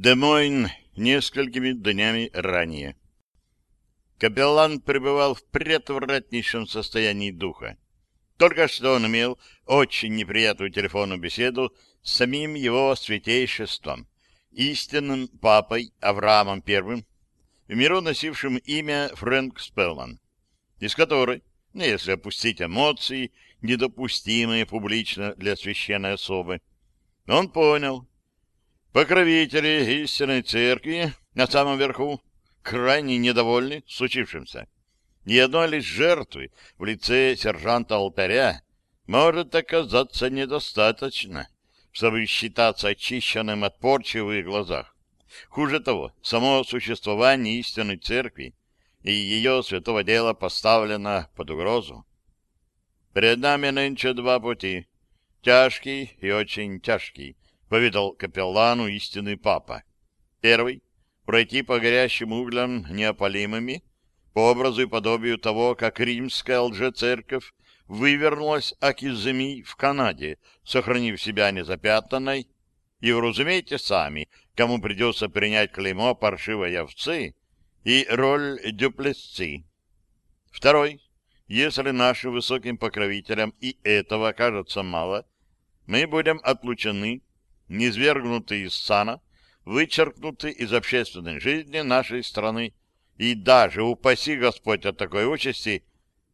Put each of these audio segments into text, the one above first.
Демойн несколькими днями ранее. Капеллан пребывал в предотвратнейшем состоянии духа. Только что он имел очень неприятную телефонную беседу с самим его святейшеством, истинным папой Авраамом I, в миру носившим имя Фрэнк Спелман, из которой, ну, если опустить эмоции, недопустимые публично для священной особы, он понял, Покровители истинной церкви на самом верху крайне недовольны случившимся. Ни одной лишь жертвы в лице сержанта алтаря может оказаться недостаточно, чтобы считаться очищенным от порчи в их глазах. Хуже того, само существование истинной церкви и ее святого дела поставлено под угрозу. Перед нами нынче два пути, тяжкий и очень тяжкий, — поведал капеллану истинный папа. Первый — пройти по горящим углям неопалимыми, по образу и подобию того, как римская лжецерковь вывернулась Акиземи в Канаде, сохранив себя незапятнанной, и вразумейте сами, кому придется принять клеймо паршивой овцы и роль дюплесцы. Второй, если нашим высоким покровителям и этого окажется мало, мы будем отлучены низвергнуты из сана, вычеркнуты из общественной жизни нашей страны, и даже, упаси Господь от такой участи,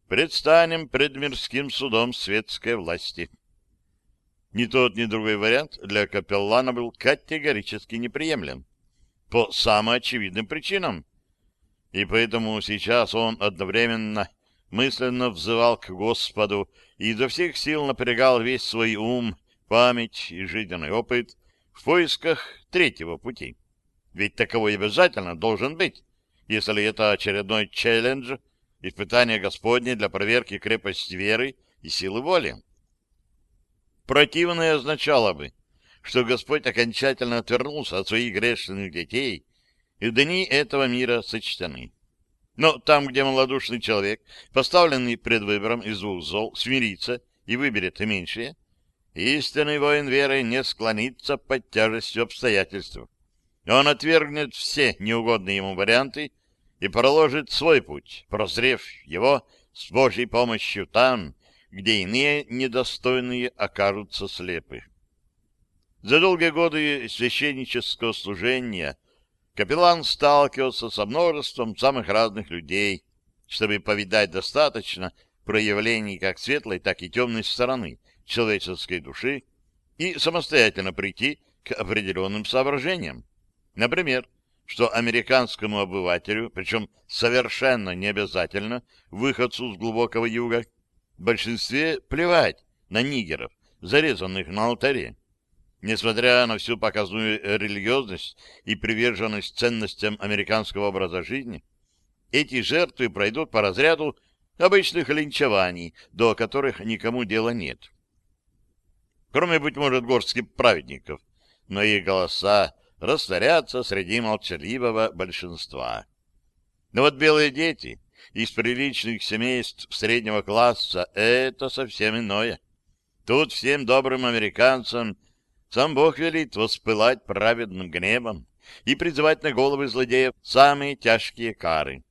предстанем пред мирским судом светской власти. Ни тот, ни другой вариант для капеллана был категорически неприемлем. По самоочевидным причинам. И поэтому сейчас он одновременно мысленно взывал к Господу и изо всех сил напрягал весь свой ум память и жизненный опыт в поисках третьего пути. Ведь таковой обязательно должен быть, если это очередной челлендж, испытание Господне для проверки крепости веры и силы воли. Противное означало бы, что Господь окончательно отвернулся от своих грешных детей, и дни этого мира сочтены. Но там, где малодушный человек, поставленный пред выбором из двух зол, смирится и выберет меньшее, Истинный воин веры не склонится под тяжестью обстоятельств. Он отвергнет все неугодные ему варианты и проложит свой путь, прозрев его с Божьей помощью там, где иные недостойные окажутся слепы. За долгие годы священнического служения капеллан сталкивался со множеством самых разных людей, чтобы повидать достаточно проявлений как светлой, так и темной стороны человеческой души и самостоятельно прийти к определенным соображениям. Например, что американскому обывателю, причем совершенно не обязательно выходцу с глубокого юга, в большинстве плевать на нигеров, зарезанных на алтаре. Несмотря на всю показную религиозность и приверженность ценностям американского образа жизни, эти жертвы пройдут по разряду обычных линчеваний, до которых никому дела нет кроме, быть может, горских праведников, но их голоса растворятся среди молчаливого большинства. Но вот белые дети из приличных семейств среднего класса — это совсем иное. Тут всем добрым американцам сам Бог велит воспылать праведным гневом и призывать на головы злодеев самые тяжкие кары.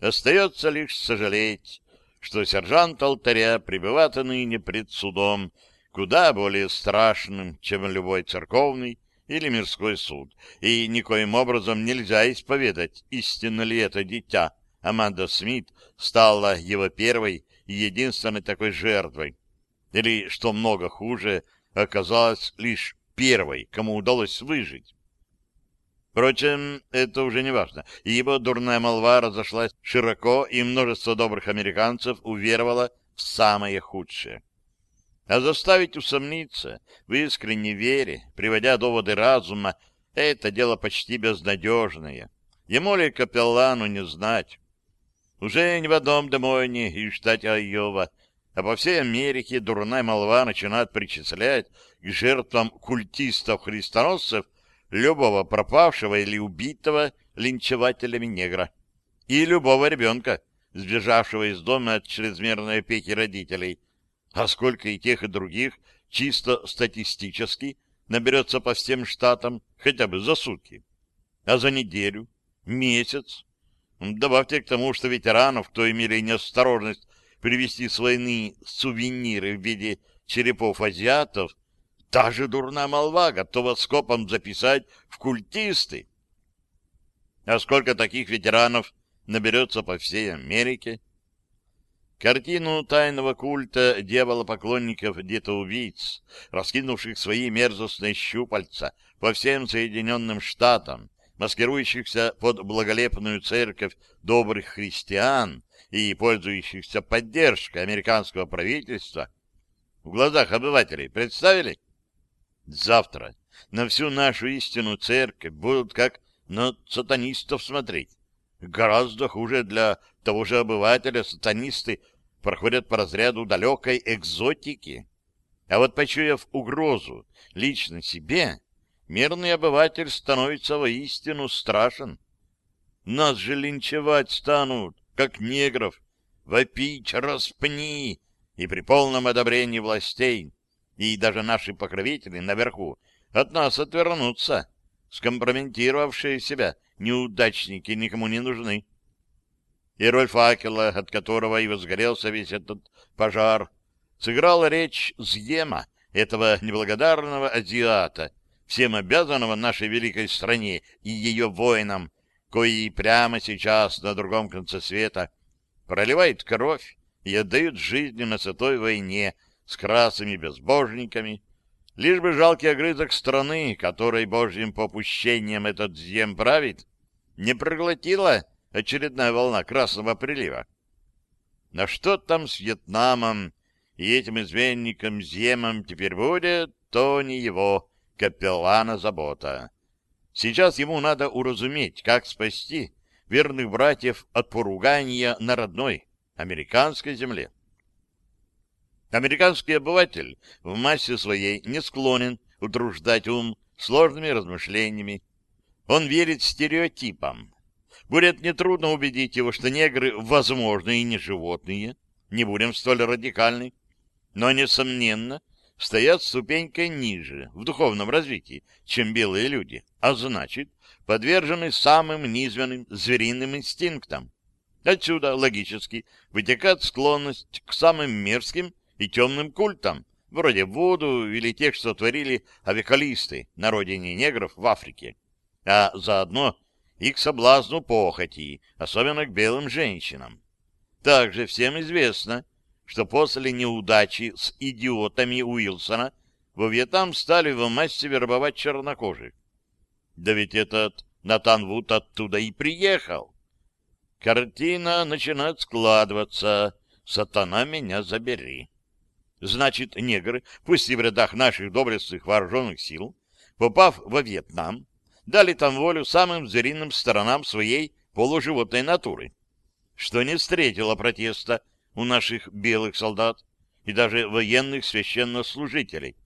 Остается лишь сожалеть, что сержант алтаря пребывает ныне пред судом куда более страшным, чем любой церковный или мирской суд, и никоим образом нельзя исповедать, истинно ли это дитя. Аманда Смит стала его первой и единственной такой жертвой, или, что много хуже, оказалась лишь первой, кому удалось выжить. Впрочем, это уже не важно, ибо дурная молва разошлась широко, и множество добрых американцев уверовало в самое худшее. А заставить усомниться в искренней вере, приводя доводы разума, это дело почти безнадежное. Ему ли капеллану не знать? Уже не в одном Демойне и штате Айова, а по всей Америке дурная молва начинает причислять к жертвам культистов-христоносцев любого пропавшего или убитого линчевателями негра и любого ребенка, сбежавшего из дома от чрезмерной опеки родителей, а сколько и тех, и других чисто статистически наберется по всем штатам хотя бы за сутки. А за неделю, месяц? Добавьте к тому, что ветеранов, кто имели неосторожность привезти с войны сувениры в виде черепов азиатов, та же дурная молва готова скопом записать в культисты. А сколько таких ветеранов наберется по всей Америке? Картину тайного культа дьявола-поклонников детоубийц, раскинувших свои мерзостные щупальца по всем Соединенным Штатам, маскирующихся под благолепную церковь добрых христиан и пользующихся поддержкой американского правительства, в глазах обывателей представили? Завтра на всю нашу истину церковь будут как на сатанистов смотреть. Гораздо хуже для того же обывателя сатанисты проходят по разряду далекой экзотики. А вот почуяв угрозу лично себе, мирный обыватель становится воистину страшен. Нас же линчевать станут, как негров, вопить «распни!» и при полном одобрении властей, и даже наши покровители наверху от нас отвернутся, скомпрометировавшие себя неудачники никому не нужны. И роль факела, от которого и возгорелся весь этот пожар, сыграла речь Зьема, этого неблагодарного азиата, всем обязанного нашей великой стране и ее воинам, кои прямо сейчас на другом конце света проливает кровь и отдают жизнь на святой войне с красными безбожниками, лишь бы жалкий огрызок страны, которой божьим попущением этот зем правит, не проглотила очередная волна красного прилива. На что там с Вьетнамом и этим изменником Земом теперь будет, то не его, капеллана забота. Сейчас ему надо уразуметь, как спасти верных братьев от поругания на родной, американской земле. Американский обыватель в массе своей не склонен утруждать ум сложными размышлениями. Он верит стереотипам. Будет нетрудно убедить его, что негры, возможно, и не животные, не будем столь радикальны, но, несомненно, стоят ступенькой ниже в духовном развитии, чем белые люди, а значит, подвержены самым низменным звериным инстинктам. Отсюда логически вытекает склонность к самым мерзким и темным культам, вроде Вуду или тех, что творили авикалисты на родине негров в Африке, а заодно и к соблазну похоти, особенно к белым женщинам. Также всем известно, что после неудачи с идиотами Уилсона во Вьетнам стали в массе вербовать чернокожих. Да ведь этот Натан Вуд оттуда и приехал. Картина начинает складываться. Сатана меня забери. Значит, негры, пусть и в рядах наших доблестных вооруженных сил, попав во Вьетнам, дали там волю самым звериным сторонам своей полуживотной натуры, что не встретило протеста у наших белых солдат и даже военных священнослужителей.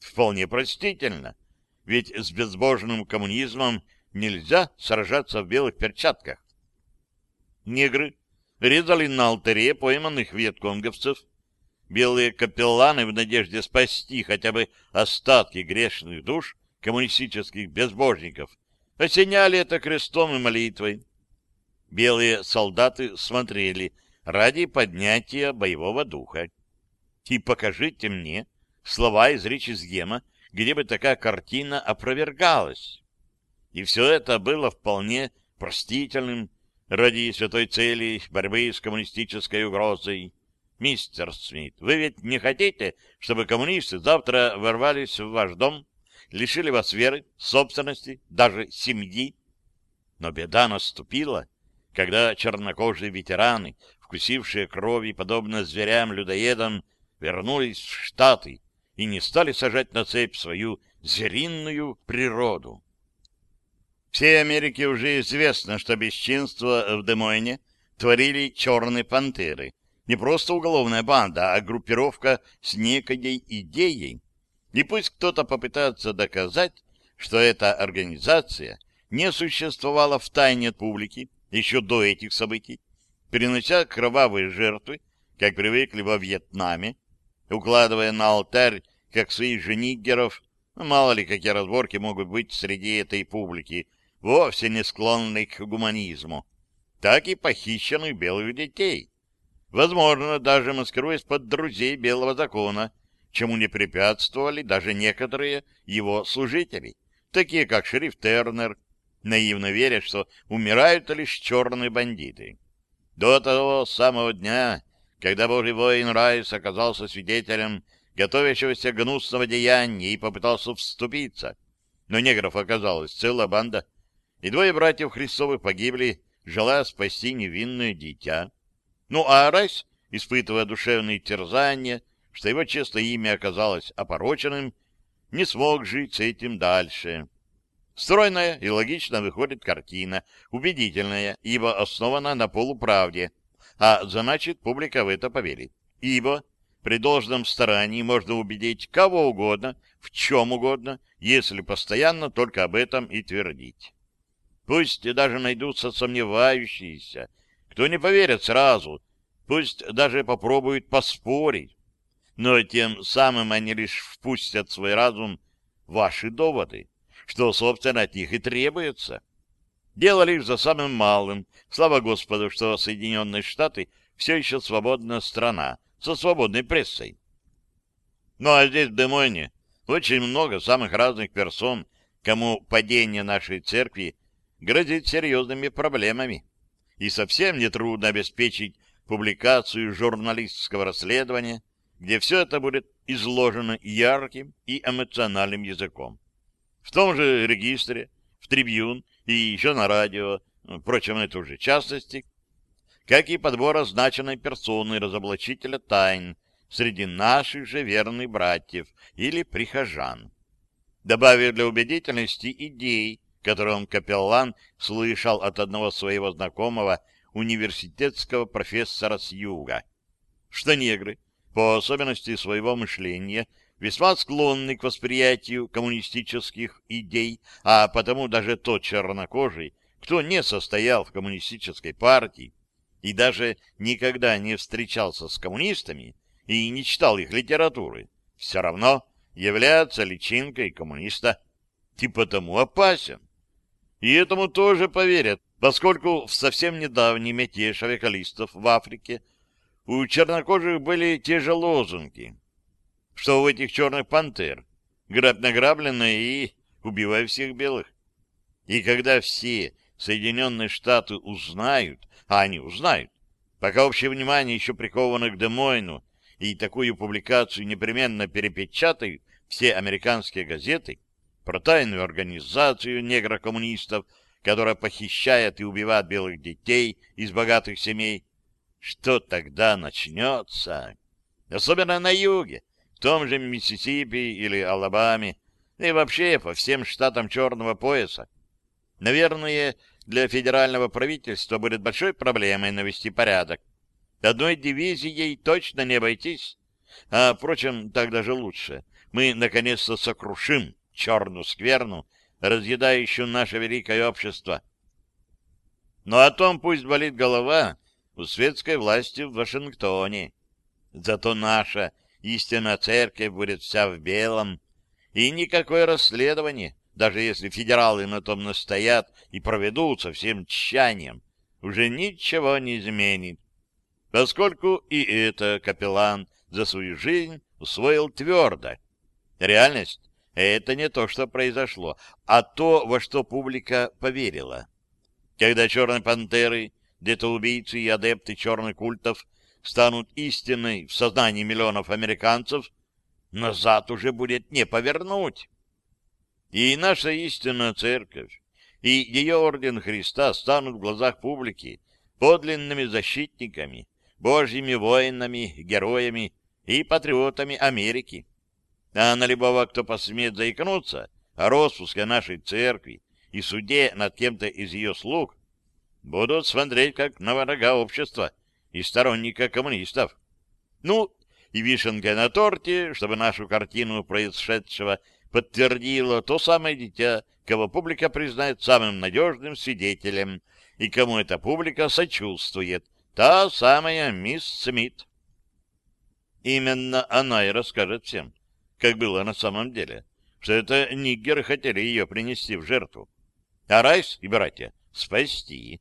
Вполне простительно, ведь с безбожным коммунизмом нельзя сражаться в белых перчатках. Негры резали на алтаре пойманных вьетконговцев, белые капелланы в надежде спасти хотя бы остатки грешных душ коммунистических безбожников осеняли это крестом и молитвой. Белые солдаты смотрели ради поднятия боевого духа. И покажите мне слова из речи Сгема, где бы такая картина опровергалась. И все это было вполне простительным ради святой цели борьбы с коммунистической угрозой. Мистер Смит, вы ведь не хотите, чтобы коммунисты завтра ворвались в ваш дом, лишили вас веры, собственности, даже семьи? Но беда наступила, когда чернокожие ветераны, вкусившие крови, подобно зверям-людоедам, вернулись в Штаты и не стали сажать на цепь свою звериную природу. Всей Америке уже известно, что бесчинство в Демойне творили черные пантеры, не просто уголовная банда, а группировка с некой идеей. И пусть кто-то попытается доказать, что эта организация не существовала в тайне от публики еще до этих событий, перенося кровавые жертвы, как привыкли во Вьетнаме, укладывая на алтарь, как своих же нигеров, Мало ли, какие разборки могут быть среди этой публики, вовсе не склонной к гуманизму, так и похищенных белых детей. Возможно, даже маскируясь под друзей белого закона, чему не препятствовали даже некоторые его служители, такие как шериф Тернер, наивно веря, что умирают лишь черные бандиты. До того самого дня, когда божий воин Райс оказался свидетелем готовящегося гнусного деяния и попытался вступиться. Но негров оказалась целая банда, и двое братьев Христовых погибли, желая спасти невинное дитя. Ну а Райс, испытывая душевные терзания, что его честное имя оказалось опороченным, не смог жить с этим дальше. Стройная и логично выходит картина, убедительная, ибо основана на полуправде, а значит, публика в это поверит. Ибо при должном старании можно убедить кого угодно, в чем угодно, если постоянно только об этом и твердить. Пусть даже найдутся сомневающиеся, кто не поверит сразу, пусть даже попробуют поспорить, но тем самым они лишь впустят в свой разум ваши доводы, что, собственно, от них и требуется. Дело лишь за самым малым. Слава Господу, что Соединенные Штаты все еще свободная страна, со свободной прессой. Ну а здесь, в Демойне, очень много самых разных персон, кому падение нашей церкви грозит серьезными проблемами. И совсем нетрудно обеспечить публикацию журналистского расследования, где все это будет изложено ярким и эмоциональным языком. В том же регистре, в трибюн и еще на радио, впрочем, это уже частности, как и подбор означенной персоны разоблачителя тайн среди наших же верных братьев или прихожан. Добавив для убедительности идей, которые он, капеллан, слышал от одного своего знакомого университетского профессора с юга, что негры, по особенности своего мышления, весьма склонны к восприятию коммунистических идей, а потому даже тот чернокожий, кто не состоял в коммунистической партии, и даже никогда не встречался с коммунистами и не читал их литературы, все равно является личинкой коммуниста и потому опасен. И этому тоже поверят, поскольку в совсем недавний мятеж авиакалистов в Африке у чернокожих были те же лозунги, что у этих черных пантер грабь награбленное и убивай всех белых. И когда все Соединенные Штаты узнают, а они узнают, пока общее внимание еще приковано к Демойну, и такую публикацию непременно перепечатают все американские газеты про тайную организацию негрокоммунистов, которая похищает и убивает белых детей из богатых семей, что тогда начнется? Особенно на юге, в том же Миссисипи или Алабаме, и вообще по всем штатам Черного пояса. Наверное, для федерального правительства будет большой проблемой навести порядок. Одной дивизией точно не обойтись. А, впрочем, так даже лучше. Мы, наконец-то, сокрушим черную скверну, разъедающую наше великое общество. Но о том пусть болит голова у светской власти в Вашингтоне. Зато наша истинная церковь будет вся в белом, и никакое расследование даже если федералы на том настоят и проведут со всем тщанием, уже ничего не изменит, поскольку и это капеллан за свою жизнь усвоил твердо. Реальность — это не то, что произошло, а то, во что публика поверила. Когда черные пантеры, где-то убийцы и адепты черных культов станут истиной в сознании миллионов американцев, назад уже будет не повернуть. И наша истинная церковь, и ее орден Христа станут в глазах публики подлинными защитниками, божьими воинами, героями и патриотами Америки. А на любого, кто посмеет заикнуться о распуске нашей церкви и суде над кем-то из ее слуг, будут смотреть как на врага общества и сторонника коммунистов. Ну, и вишенка на торте, чтобы нашу картину происшедшего подтвердило то самое дитя, кого публика признает самым надежным свидетелем, и кому эта публика сочувствует, та самая мисс Смит. Именно она и расскажет всем, как было на самом деле. что это нигеры хотели ее принести в жертву, а Райс и братья спасти.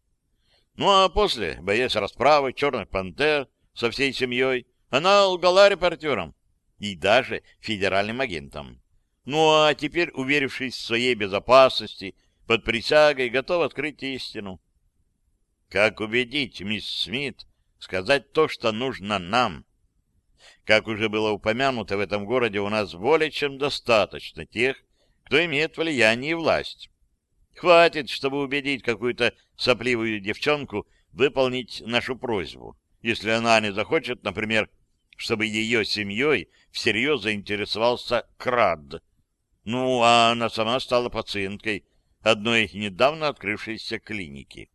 Ну а после, боясь расправы черных пантер со всей семьей, она лгала репортерам и даже федеральным агентам. Ну а теперь, уверившись в своей безопасности, под присягой готов открыть истину. Как убедить мисс Смит сказать то, что нужно нам? Как уже было упомянуто, в этом городе у нас более чем достаточно тех, кто имеет влияние и власть. Хватит, чтобы убедить какую-то сопливую девчонку выполнить нашу просьбу, если она не захочет, например, чтобы ее семьей всерьез заинтересовался Крад. Ну, а она сама стала пациенткой одной недавно открывшейся клиники.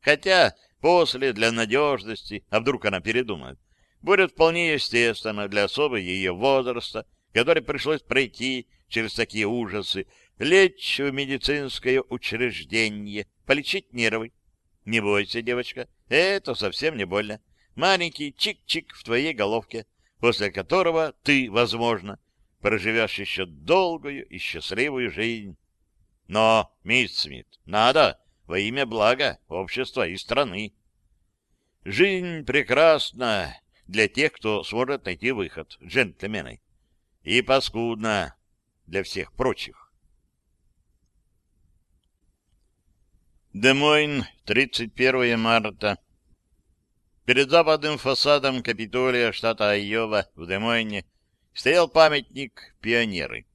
Хотя после, для надежности, а вдруг она передумает, будет вполне естественно для особы ее возраста, которой пришлось пройти через такие ужасы, лечь в медицинское учреждение, полечить нервы. Не бойся, девочка, это совсем не больно. Маленький чик-чик в твоей головке, после которого ты, возможно, проживешь еще долгую и счастливую жизнь. Но, мисс Смит, надо во имя блага общества и страны. Жизнь прекрасна для тех, кто сможет найти выход, джентльмены, и паскудна для всех прочих. Демойн, 31 марта. Перед западным фасадом Капитолия штата Айова в Демойне стоял памятник пионеры.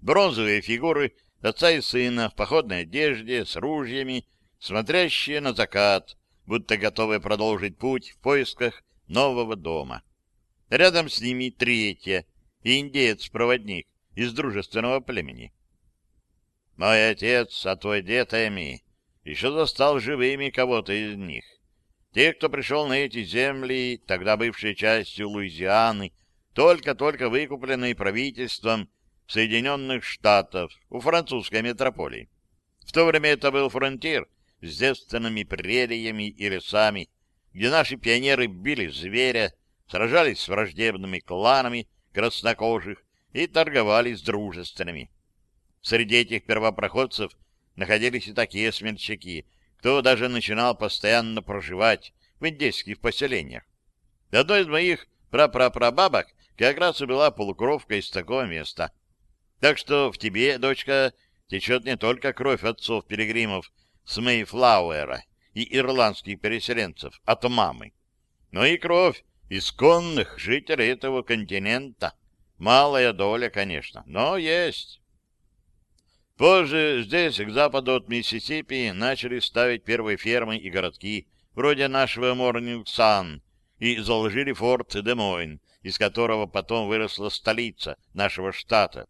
Бронзовые фигуры отца и сына в походной одежде, с ружьями, смотрящие на закат, будто готовые продолжить путь в поисках нового дома. Рядом с ними третья, индеец-проводник из дружественного племени. Мой отец, а твой дед Эми, еще застал живыми кого-то из них. Те, кто пришел на эти земли, тогда бывшие частью Луизианы, только-только выкупленные правительством Соединенных Штатов у французской метрополии. В то время это был фронтир с девственными прериями и лесами, где наши пионеры били зверя, сражались с враждебными кланами краснокожих и торговали с дружественными. Среди этих первопроходцев находились и такие смельчаки, кто даже начинал постоянно проживать в индейских поселениях. Одной из моих прапрапрабабок как раз и была полукровка из такого места — так что в тебе, дочка, течет не только кровь отцов-пилигримов с Мейфлауэра и ирландских переселенцев от мамы, но и кровь исконных жителей этого континента. Малая доля, конечно, но есть. Позже здесь, к западу от Миссисипи, начали ставить первые фермы и городки, вроде нашего Морнинг-Сан, и заложили форт Демойн, из которого потом выросла столица нашего штата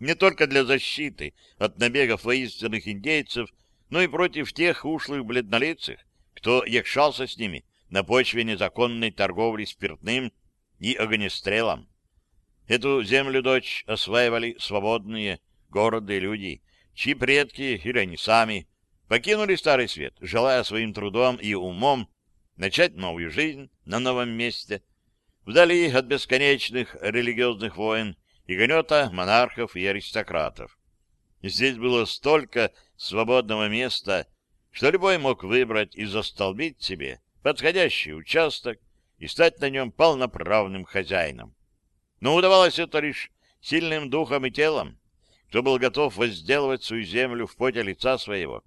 не только для защиты от набегов воинственных индейцев, но и против тех ушлых бледнолицых, кто якшался с ними на почве незаконной торговли спиртным и огнестрелом. Эту землю, дочь, осваивали свободные, гордые люди, чьи предки, или они сами, покинули Старый Свет, желая своим трудом и умом начать новую жизнь на новом месте, вдали от бесконечных религиозных войн и гнета монархов и аристократов. Здесь было столько свободного места, что любой мог выбрать и застолбить себе подходящий участок и стать на нем полноправным хозяином. Но удавалось это лишь сильным духом и телом, кто был готов возделывать свою землю в поте лица своего,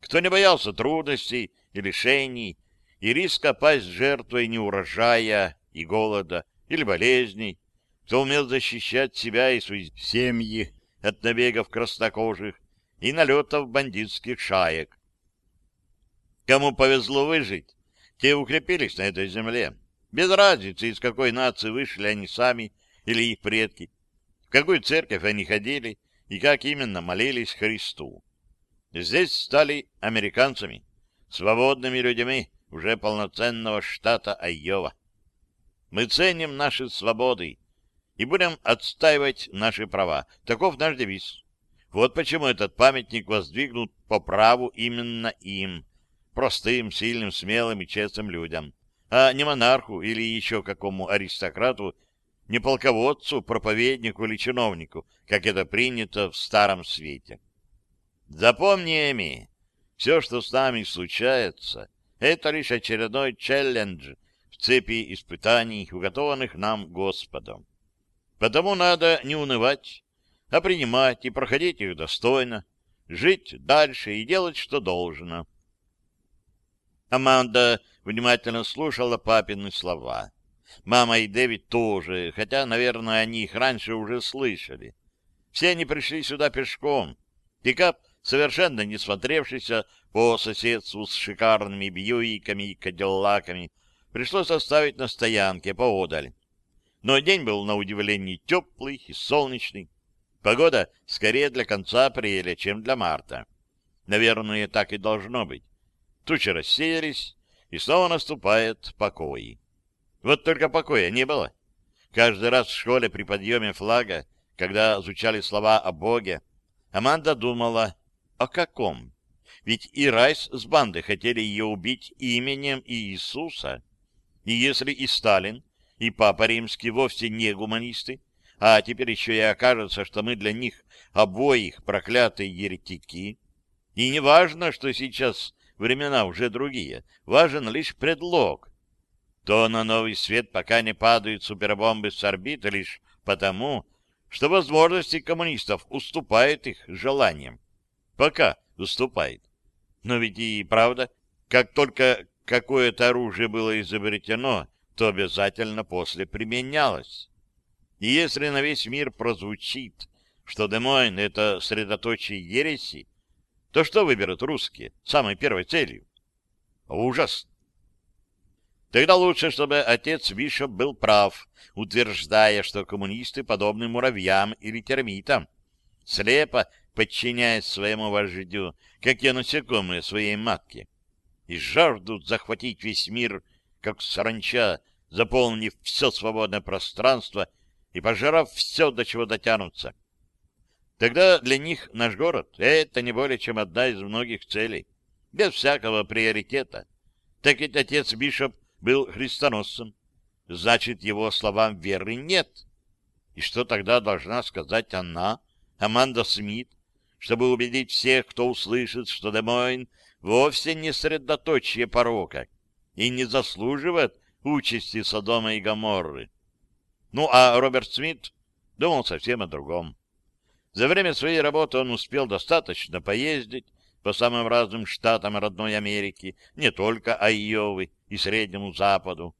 кто не боялся трудностей и лишений и риска пасть жертвой неурожая и голода или болезней, кто умел защищать себя и свои семьи от набегов краснокожих и налетов бандитских шаек. Кому повезло выжить, те укрепились на этой земле. Без разницы, из какой нации вышли они сами или их предки, в какую церковь они ходили и как именно молились Христу. Здесь стали американцами, свободными людьми уже полноценного штата Айова. Мы ценим наши свободы, и будем отстаивать наши права. Таков наш девиз. Вот почему этот памятник воздвигнут по праву именно им, простым, сильным, смелым и честным людям, а не монарху или еще какому аристократу, не полководцу, проповеднику или чиновнику, как это принято в Старом Свете. Запомни, Эми, все, что с нами случается, это лишь очередной челлендж в цепи испытаний, уготованных нам Господом. Потому надо не унывать, а принимать и проходить их достойно, жить дальше и делать, что должно. Аманда внимательно слушала папины слова. Мама и Дэвид тоже, хотя, наверное, они их раньше уже слышали. Все они пришли сюда пешком. Пикап, совершенно не смотревшийся по соседству с шикарными бьюиками и кадиллаками, пришлось оставить на стоянке поодаль. Но день был, на удивление, теплый и солнечный. Погода скорее для конца апреля, чем для марта. Наверное, так и должно быть. Тучи рассеялись, и снова наступает покой. Вот только покоя не было. Каждый раз в школе при подъеме флага, когда звучали слова о Боге, Аманда думала, о каком? Ведь и Райс с бандой хотели ее убить именем Иисуса. И если и Сталин, и Папа Римский вовсе не гуманисты, а теперь еще и окажется, что мы для них обоих проклятые еретики, и не важно, что сейчас времена уже другие, важен лишь предлог, то на новый свет пока не падают супербомбы с орбиты лишь потому, что возможности коммунистов уступают их желаниям. Пока уступает. Но ведь и правда, как только какое-то оружие было изобретено, то обязательно после применялось. И если на весь мир прозвучит, что Демойн — это средоточие ереси, то что выберут русские самой первой целью? Ужас! Тогда лучше, чтобы отец Бишоп был прав, утверждая, что коммунисты подобны муравьям или термитам, слепо подчиняясь своему вождю, как и насекомые своей матке, и жаждут захватить весь мир, как саранча, заполнив все свободное пространство и пожирав все, до чего дотянутся. Тогда для них наш город — это не более чем одна из многих целей, без всякого приоритета. Так ведь отец Бишоп был христоносцем, значит, его словам веры нет. И что тогда должна сказать она, Аманда Смит, чтобы убедить всех, кто услышит, что Демойн вовсе не средоточие порока и не заслуживает участи Содома и Гоморры? Ну, а Роберт Смит думал совсем о другом. За время своей работы он успел достаточно поездить по самым разным штатам родной Америки, не только Айовы, и Среднему Западу,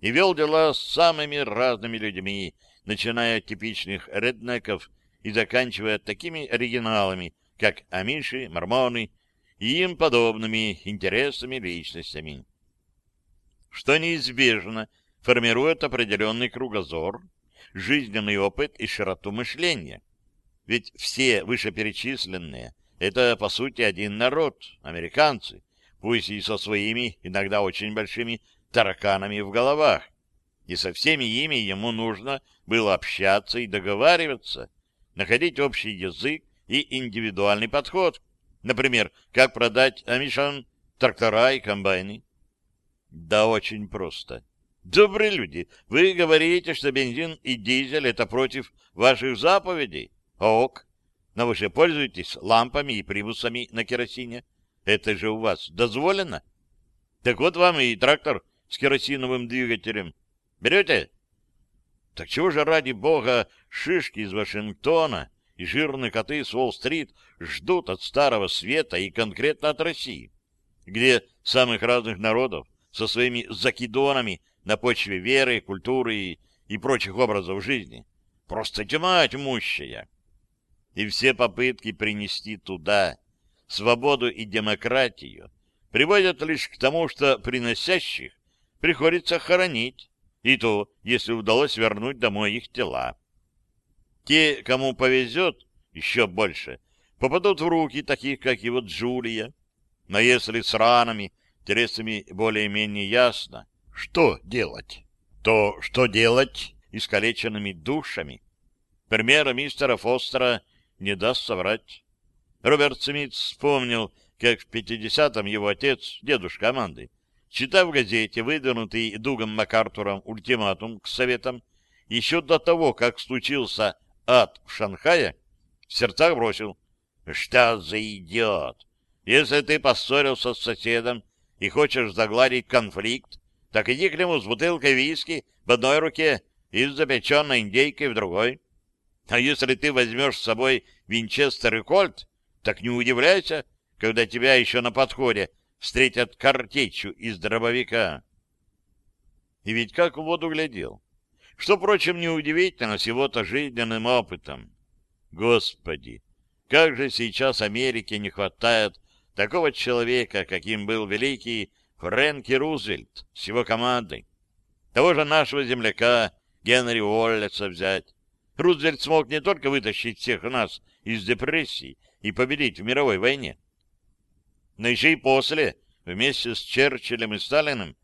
и вел дела с самыми разными людьми, начиная от типичных реднеков и заканчивая такими оригиналами, как амиши, мормоны и им подобными интересными личностями. Что неизбежно формирует определенный кругозор, жизненный опыт и широту мышления. Ведь все вышеперечисленные — это, по сути, один народ, американцы, пусть и со своими, иногда очень большими, тараканами в головах. И со всеми ими ему нужно было общаться и договариваться, находить общий язык и индивидуальный подход. Например, как продать амишан трактора и комбайны. Да очень просто. Добрые люди, вы говорите, что бензин и дизель — это против ваших заповедей? Ок. Но вы же пользуетесь лампами и прибусами на керосине. Это же у вас дозволено? Так вот вам и трактор с керосиновым двигателем. Берете? Так чего же ради бога шишки из Вашингтона и жирные коты с Уолл-стрит ждут от Старого Света и конкретно от России, где самых разных народов со своими закидонами на почве веры, культуры и, и прочих образов жизни. Просто тьма тьмущая. И все попытки принести туда свободу и демократию приводят лишь к тому, что приносящих приходится хоронить, и то, если удалось вернуть домой их тела. Те, кому повезет еще больше, попадут в руки таких, как его Джулия. Но если с ранами, интересами более-менее ясно, что делать, то что делать искалеченными душами? Пример мистера Фостера не даст соврать. Роберт Смит вспомнил, как в 50-м его отец, дедушка Аманды, читав в газете выдвинутый Дугом МакАртуром ультиматум к Советам еще до того, как случился ад в Шанхае, в сердцах бросил. Что за идиот? Если ты поссорился с соседом и хочешь загладить конфликт, так иди к нему с бутылкой виски в одной руке и с запеченной индейкой в другой. А если ты возьмешь с собой винчестер и кольт, так не удивляйся, когда тебя еще на подходе встретят картечью из дробовика. И ведь как в воду глядел. Что, впрочем, неудивительно с его-то жизненным опытом. Господи, как же сейчас Америке не хватает такого человека, каким был великий Фрэнки Рузвельт с его командой. Того же нашего земляка Генри Уоллеса взять. Рузвельт смог не только вытащить всех нас из депрессии и победить в мировой войне, но еще и после, вместе с Черчиллем и Сталиным,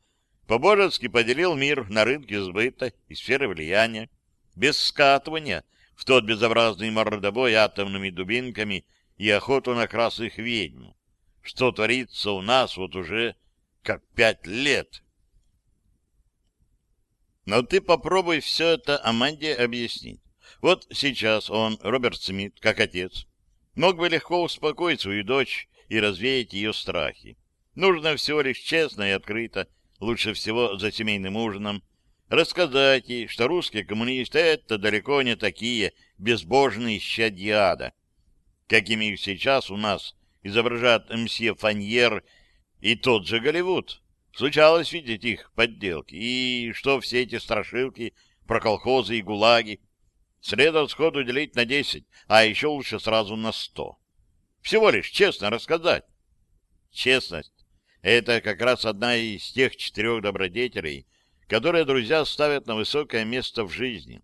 по-божески поделил мир на рынки сбыта и сферы влияния, без скатывания в тот безобразный мордобой атомными дубинками и охоту на красных ведьм, что творится у нас вот уже как пять лет. Но ты попробуй все это Аманде объяснить. Вот сейчас он, Роберт Смит, как отец, мог бы легко успокоить свою дочь и развеять ее страхи. Нужно всего лишь честно и открыто, лучше всего за семейным ужином, рассказать ей, что русские коммунисты — это далеко не такие безбожные щадьяда, какими их сейчас у нас изображают мсье Фаньер и тот же Голливуд. Случалось видеть их подделки, и что все эти страшилки про колхозы и гулаги следует сходу делить на десять, а еще лучше сразу на сто. Всего лишь честно рассказать. Честность — это как раз одна из тех четырех добродетелей, которые друзья ставят на высокое место в жизни.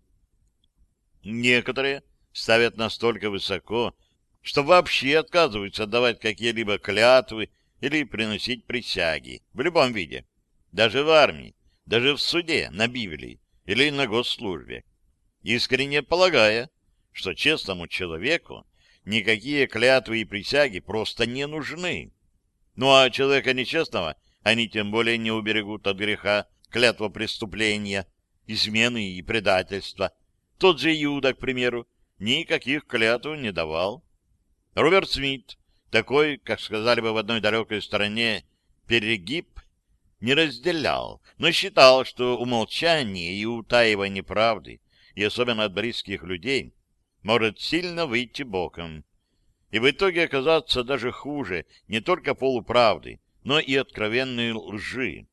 Некоторые ставят настолько высоко, что вообще отказываются давать какие-либо клятвы или приносить присяги в любом виде, даже в армии, даже в суде, на Библии или на госслужбе, искренне полагая, что честному человеку никакие клятвы и присяги просто не нужны. Ну а человека нечестного они тем более не уберегут от греха клятва преступления, измены и предательства. Тот же Иуда, к примеру, никаких клятв не давал. Роберт Смит, такой, как сказали бы в одной далекой стране, перегиб, не разделял, но считал, что умолчание и утаивание правды, и особенно от близких людей, может сильно выйти боком. И в итоге оказаться даже хуже не только полуправды, но и откровенной лжи.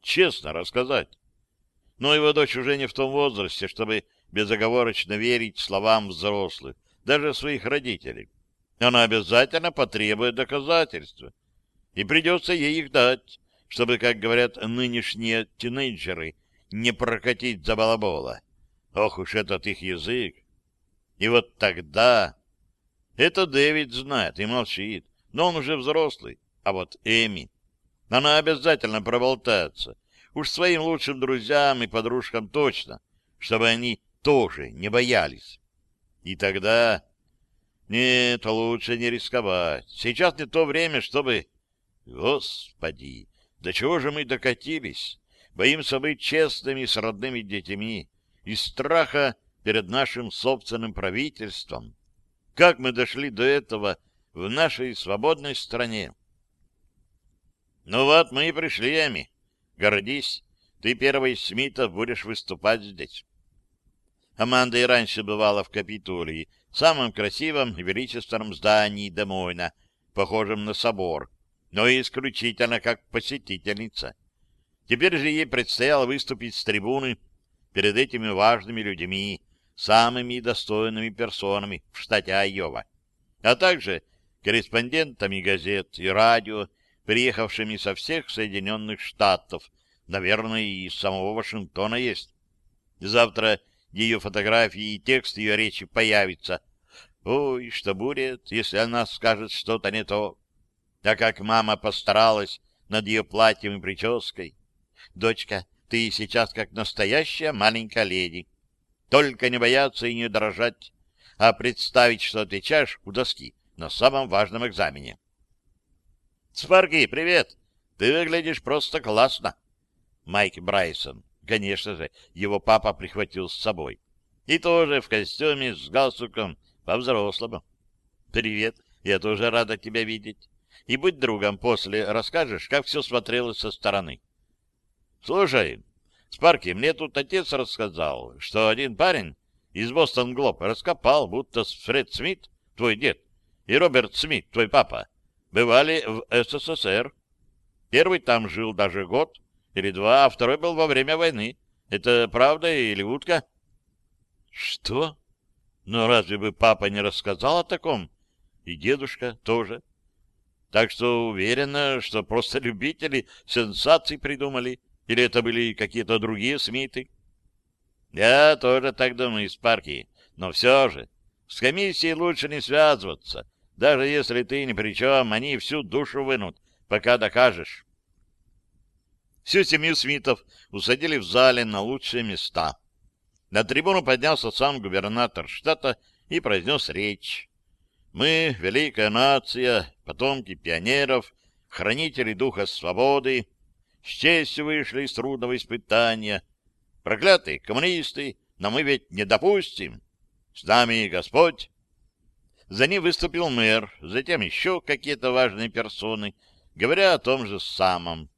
Честно рассказать. Но его дочь уже не в том возрасте, чтобы безоговорочно верить словам взрослых, даже своих родителей. Она обязательно потребует доказательства. И придется ей их дать, чтобы, как говорят нынешние тинейджеры, не прокатить за балабола. Ох уж этот их язык! И вот тогда... Это Дэвид знает и молчит, но он уже взрослый. А вот Эми... Она обязательно проболтается. Уж своим лучшим друзьям и подружкам точно, чтобы они тоже не боялись. И тогда... Нет, лучше не рисковать. Сейчас не то время, чтобы... Господи, до чего же мы докатились? Боимся быть честными с родными детьми. Из страха перед нашим собственным правительством. Как мы дошли до этого в нашей свободной стране? Ну вот мы и пришли, Эми. Гордись, ты первый из Смитов будешь выступать здесь. Аманда и раньше бывала в Капитолии, самом красивом и величественном здании Демойна, похожем на собор, но исключительно как посетительница. Теперь же ей предстояло выступить с трибуны перед этими важными людьми, самыми достойными персонами в штате Айова, а также корреспондентами газет и радио, приехавшими со всех Соединенных Штатов, наверное, и из самого Вашингтона есть. Завтра ее фотографии и текст ее речи появится. Ой, что будет, если она скажет что-то не то. Так как мама постаралась над ее платьем и прической. Дочка, ты сейчас как настоящая маленькая леди. Только не бояться и не дрожать, а представить, что отвечаешь у доски на самом важном экзамене. Спарки, привет! Ты выглядишь просто классно. Майк Брайсон, Конечно же, его папа прихватил с собой. И тоже в костюме с галстуком по-взрослому. «Привет, я тоже рада тебя видеть. И будь другом, после расскажешь, как все смотрелось со стороны». «Слушай, Спарки, мне тут отец рассказал, что один парень из Бостон Глоб раскопал, будто Фред Смит, твой дед, и Роберт Смит, твой папа, бывали в СССР. Первый там жил даже год или два, а второй был во время войны. Это правда или утка? Что? Но разве бы папа не рассказал о таком? И дедушка тоже. Так что уверена, что просто любители сенсаций придумали. Или это были какие-то другие Смиты? Я тоже так думаю, Спарки. Но все же, с комиссией лучше не связываться. Даже если ты ни при чем, они всю душу вынут, пока докажешь. Всю семью Смитов усадили в зале на лучшие места. На трибуну поднялся сам губернатор штата и произнес речь. Мы, великая нация, потомки пионеров, хранители духа свободы, с честью вышли из трудного испытания — Проклятые коммунисты, но мы ведь не допустим. С нами Господь. За ним выступил мэр, затем еще какие-то важные персоны, говоря о том же самом.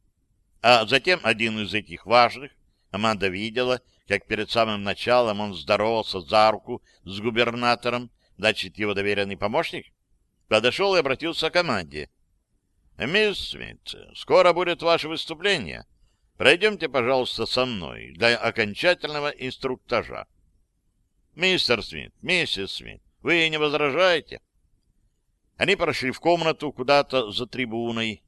А затем один из этих важных, Аманда видела, как перед самым началом он здоровался за руку с губернатором, значит, его доверенный помощник, подошел и обратился к Аманде. «Мисс Смит, скоро будет ваше выступление. Пройдемте, пожалуйста, со мной для окончательного инструктажа. Мистер Смит, миссис Смит, вы не возражаете? Они прошли в комнату куда-то за трибуной.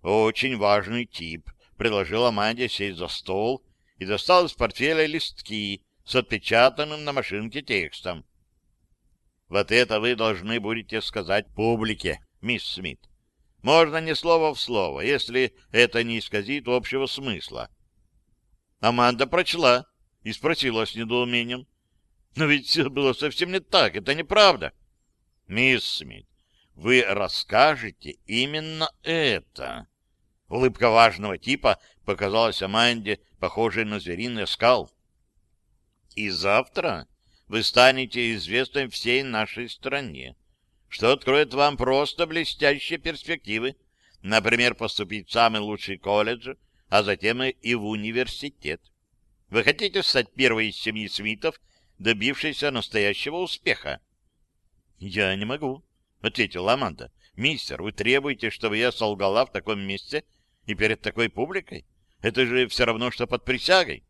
Очень важный тип предложил Аманде сесть за стол и достал из портфеля листки с отпечатанным на машинке текстом. Вот это вы должны будете сказать публике, мисс Смит. Можно не слово в слово, если это не исказит общего смысла. Аманда прочла и спросила с недоумением. Но ведь все было совсем не так, это неправда. Мисс Смит, вы расскажете именно это. Улыбка важного типа показалась Аманде, похожей на звериный скал. И завтра вы станете известным всей нашей стране что откроет вам просто блестящие перспективы, например, поступить в самый лучший колледж, а затем и в университет. Вы хотите стать первой из семьи Смитов, добившейся настоящего успеха? — Я не могу, — ответила Аманда. — Мистер, вы требуете, чтобы я солгала в таком месте и перед такой публикой? Это же все равно, что под присягой.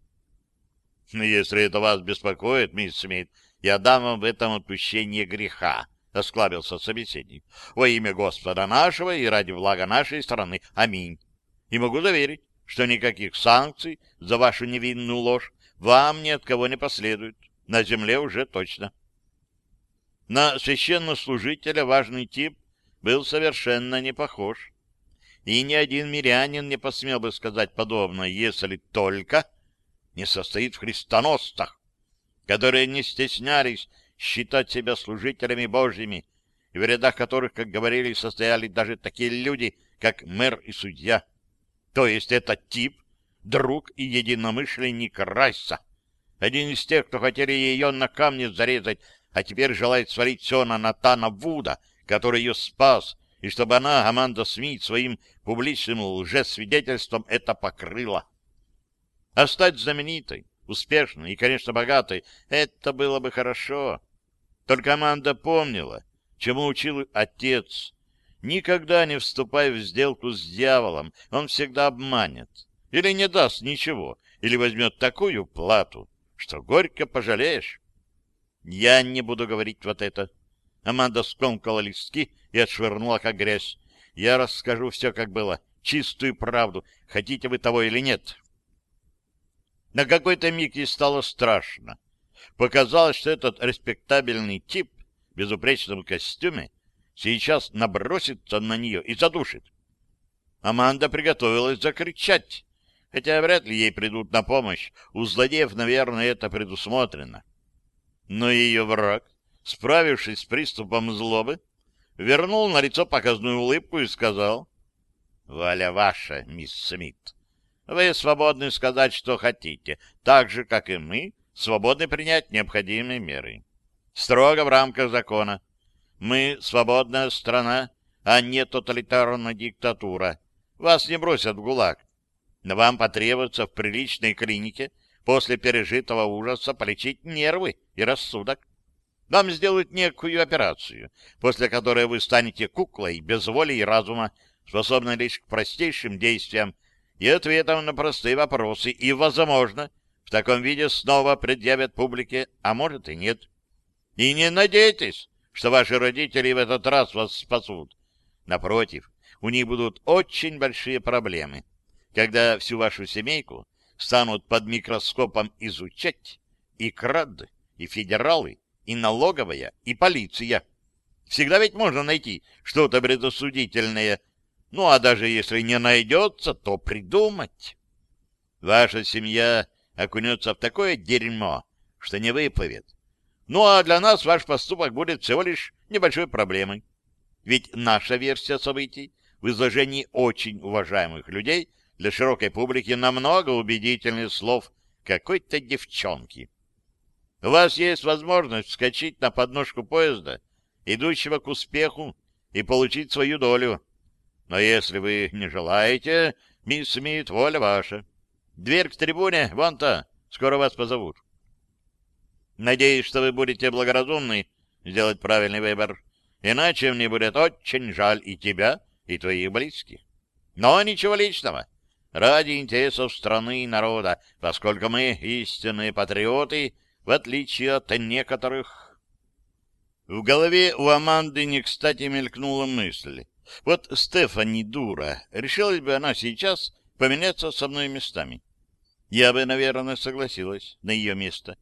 — Если это вас беспокоит, мисс Смит, я дам вам в этом отпущение греха, — осклабился собеседник. — Во имя Господа нашего и ради блага нашей страны. Аминь. И могу заверить, что никаких санкций за вашу невинную ложь вам ни от кого не последует. На земле уже точно. На священнослужителя важный тип был совершенно не похож. И ни один мирянин не посмел бы сказать подобное, если только не состоит в христоносцах, которые не стеснялись считать себя служителями Божьими, и в рядах которых, как говорили, состояли даже такие люди, как мэр и судья. То есть этот тип — друг и единомышленник Райса, один из тех, кто хотели ее на камне зарезать, а теперь желает свалить все на Натана Вуда, который ее спас, и чтобы она, Аманда Смит, своим публичным лжесвидетельством это покрыла. А стать знаменитой, успешной и, конечно, богатой, это было бы хорошо. Только Аманда помнила, чему учил отец. Никогда не вступай в сделку с дьяволом, он всегда обманет. Или не даст ничего, или возьмет такую плату, что горько пожалеешь. Я не буду говорить вот это. Аманда скомкала листки и отшвырнула, как грязь. Я расскажу все, как было, чистую правду, хотите вы того или нет. На какой-то миг ей стало страшно. Показалось, что этот респектабельный тип в безупречном костюме сейчас набросится на нее и задушит. Аманда приготовилась закричать, хотя вряд ли ей придут на помощь. У злодеев, наверное, это предусмотрено. Но ее враг, справившись с приступом злобы, вернул на лицо показную улыбку и сказал, «Валя ваша, мисс Смит, Вы свободны сказать, что хотите, так же, как и мы, свободны принять необходимые меры. Строго в рамках закона. Мы свободная страна, а не тоталитарная диктатура. Вас не бросят в ГУЛАГ. Но вам потребуется в приличной клинике после пережитого ужаса полечить нервы и рассудок. Вам сделают некую операцию, после которой вы станете куклой без воли и разума, способной лишь к простейшим действиям и ответам на простые вопросы, и, возможно, в таком виде снова предъявят публике, а может и нет. И не надейтесь, что ваши родители в этот раз вас спасут. Напротив, у них будут очень большие проблемы, когда всю вашу семейку станут под микроскопом изучать и крады, и федералы, и налоговая, и полиция. Всегда ведь можно найти что-то предосудительное ну, а даже если не найдется, то придумать. Ваша семья окунется в такое дерьмо, что не выплывет. Ну, а для нас ваш поступок будет всего лишь небольшой проблемой. Ведь наша версия событий в изложении очень уважаемых людей для широкой публики намного убедительнее слов какой-то девчонки. У вас есть возможность вскочить на подножку поезда, идущего к успеху, и получить свою долю. Но если вы не желаете, мисс Смит, воля ваша. Дверь к трибуне, вон та, скоро вас позовут. Надеюсь, что вы будете благоразумны сделать правильный выбор, иначе мне будет очень жаль и тебя, и твоих близких. Но ничего личного. Ради интересов страны и народа, поскольку мы истинные патриоты, в отличие от некоторых... В голове у Аманды не кстати мелькнула мысль. Вот Стефани дура, решилась бы она сейчас поменяться со мной местами. Я бы, наверное, согласилась на ее место.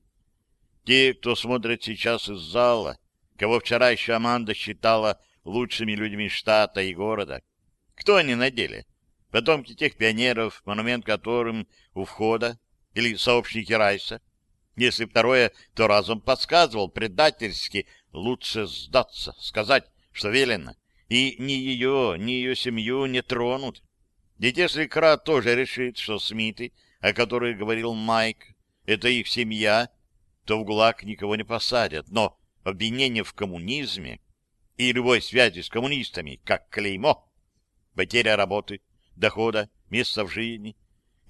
Те, кто смотрит сейчас из зала, кого вчера еще Аманда считала лучшими людьми штата и города, кто они на деле? Потомки тех пионеров, монумент которым у входа, или сообщники Райса? Если второе, то разум подсказывал предательски лучше сдаться, сказать, что велено, и ни ее, ни ее семью не тронут. Ведь если Крат тоже решит, что Смиты, о которых говорил Майк, это их семья, то в ГУЛАГ никого не посадят. Но обвинение в коммунизме и любой связи с коммунистами, как клеймо, потеря работы, дохода, места в жизни.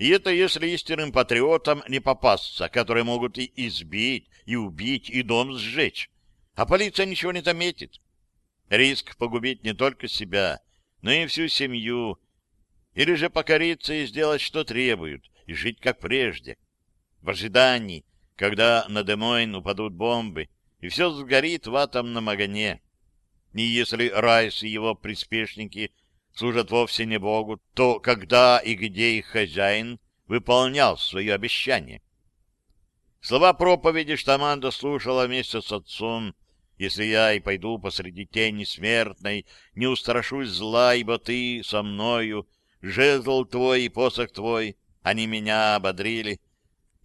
И это если истинным патриотам не попасться, которые могут и избить, и убить, и дом сжечь. А полиция ничего не заметит. Риск погубить не только себя, но и всю семью, или же покориться и сделать, что требуют, и жить как прежде. В ожидании, когда на Демойн упадут бомбы, и все сгорит в атомном огне. И если Райс и его приспешники служат вовсе не Богу, то когда и где их хозяин выполнял свое обещание? Слова проповеди Штаманда слушала вместе с отцом, если я и пойду посреди тени смертной, не устрашусь зла, ибо ты со мною, жезл твой и посох твой, они меня ободрили.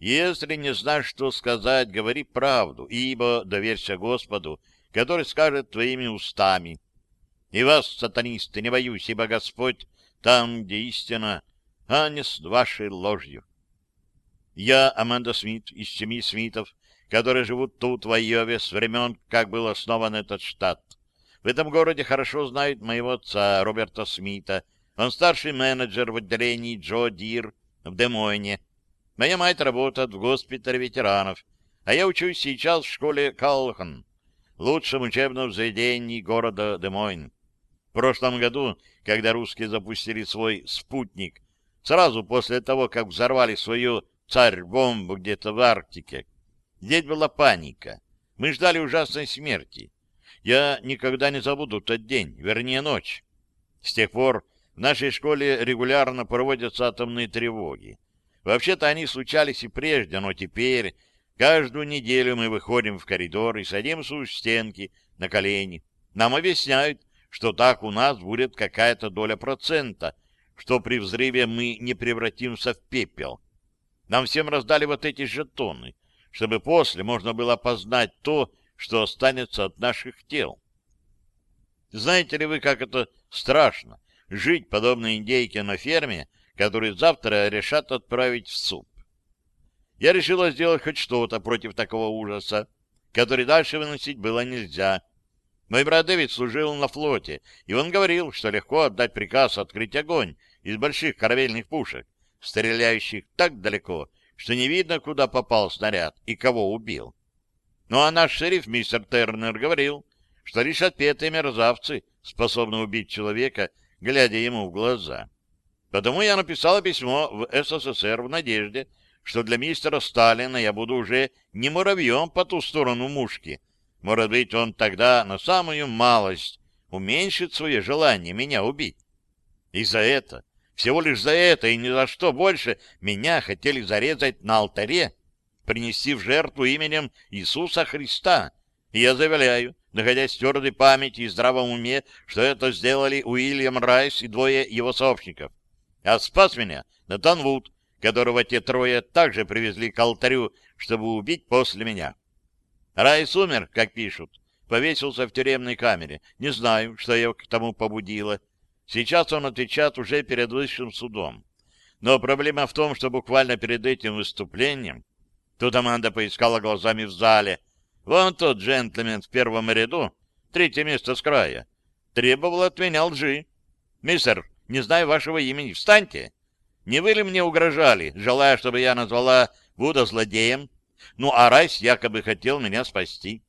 Если не знаешь, что сказать, говори правду, ибо доверься Господу, который скажет твоими устами. И вас, сатанисты, не боюсь, ибо Господь там, где истина, а не с вашей ложью. Я, Аманда Смит, из семьи Смитов, которые живут тут, в Айове, с времен, как был основан этот штат. В этом городе хорошо знают моего отца, Роберта Смита. Он старший менеджер в отделении John Deere в Демойне. Моя мать работает в госпитале ветеранов, а я учусь сейчас в школе Калхан, лучшем учебном заведении города Демойн. Прошлом году, когда русские запустили свой «спутник», сразу после того, как взорвали свою царь-бомбу где-то в Арктике, Здесь была паника. Мы ждали ужасной смерти. Я никогда не забуду тот день, вернее, ночь. С тех пор в нашей школе регулярно проводятся атомные тревоги. Вообще-то они случались и прежде, но теперь каждую неделю мы выходим в коридор и садимся у стенки на колени. Нам объясняют, что так у нас будет какая-то доля процента, что при взрыве мы не превратимся в пепел. Нам всем раздали вот эти жетоны — чтобы после можно было познать то, что останется от наших тел. Знаете ли вы, как это страшно, жить подобно индейке на ферме, который завтра решат отправить в суп. Я решила сделать хоть что-то против такого ужаса, который дальше выносить было нельзя. Мой брат Дэвид служил на флоте, и он говорил, что легко отдать приказ открыть огонь из больших корабельных пушек, стреляющих так далеко, что не видно, куда попал снаряд и кого убил. Ну а наш шериф, мистер Тернер, говорил, что лишь отпетые мерзавцы способны убить человека, глядя ему в глаза. Потому я написал письмо в СССР в надежде, что для мистера Сталина я буду уже не муравьем по ту сторону мушки. Может быть, он тогда на самую малость уменьшит свое желание меня убить. И за это, всего лишь за это и ни за что больше, меня хотели зарезать на алтаре, принести в жертву именем Иисуса Христа. И я заявляю, находясь в твердой памяти и здравом уме, что это сделали Уильям Райс и двое его сообщников. А спас меня Натан Вуд, которого те трое также привезли к алтарю, чтобы убить после меня. Райс умер, как пишут, повесился в тюремной камере. Не знаю, что его к тому побудило. Сейчас он отвечает уже перед высшим судом. Но проблема в том, что буквально перед этим выступлением тут Аманда поискала глазами в зале. Вон тот джентльмен в первом ряду, третье место с края, требовал от меня лжи. «Мистер, не знаю вашего имени, встаньте!» Не вы ли мне угрожали, желая, чтобы я назвала Вуда злодеем? Ну, а Райс якобы хотел меня спасти.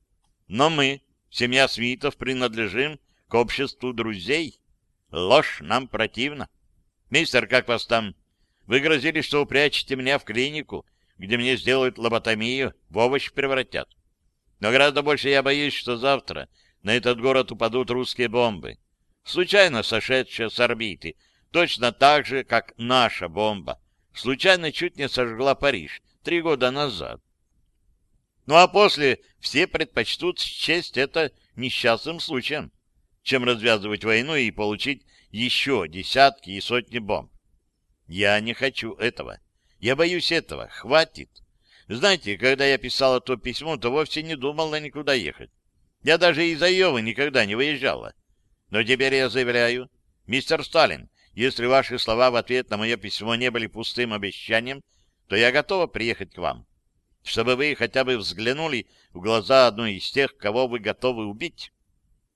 Но мы, семья Смитов, принадлежим к обществу друзей. Ложь нам противна. Мистер, как вас там? Вы грозили, что упрячете меня в клинику, где мне сделают лоботомию, в овощ превратят. Но гораздо больше я боюсь, что завтра на этот город упадут русские бомбы, случайно сошедшие с орбиты, Точно так же, как наша бомба случайно чуть не сожгла Париж три года назад. Ну а после все предпочтут счесть это несчастным случаем, чем развязывать войну и получить еще десятки и сотни бомб. Я не хочу этого. Я боюсь этого. Хватит. Знаете, когда я писала то письмо, то вовсе не думала никуда ехать. Я даже из Айовы никогда не выезжала. Но теперь я заявляю, мистер Сталин, если ваши слова в ответ на мое письмо не были пустым обещанием, то я готова приехать к вам, чтобы вы хотя бы взглянули в глаза одной из тех, кого вы готовы убить.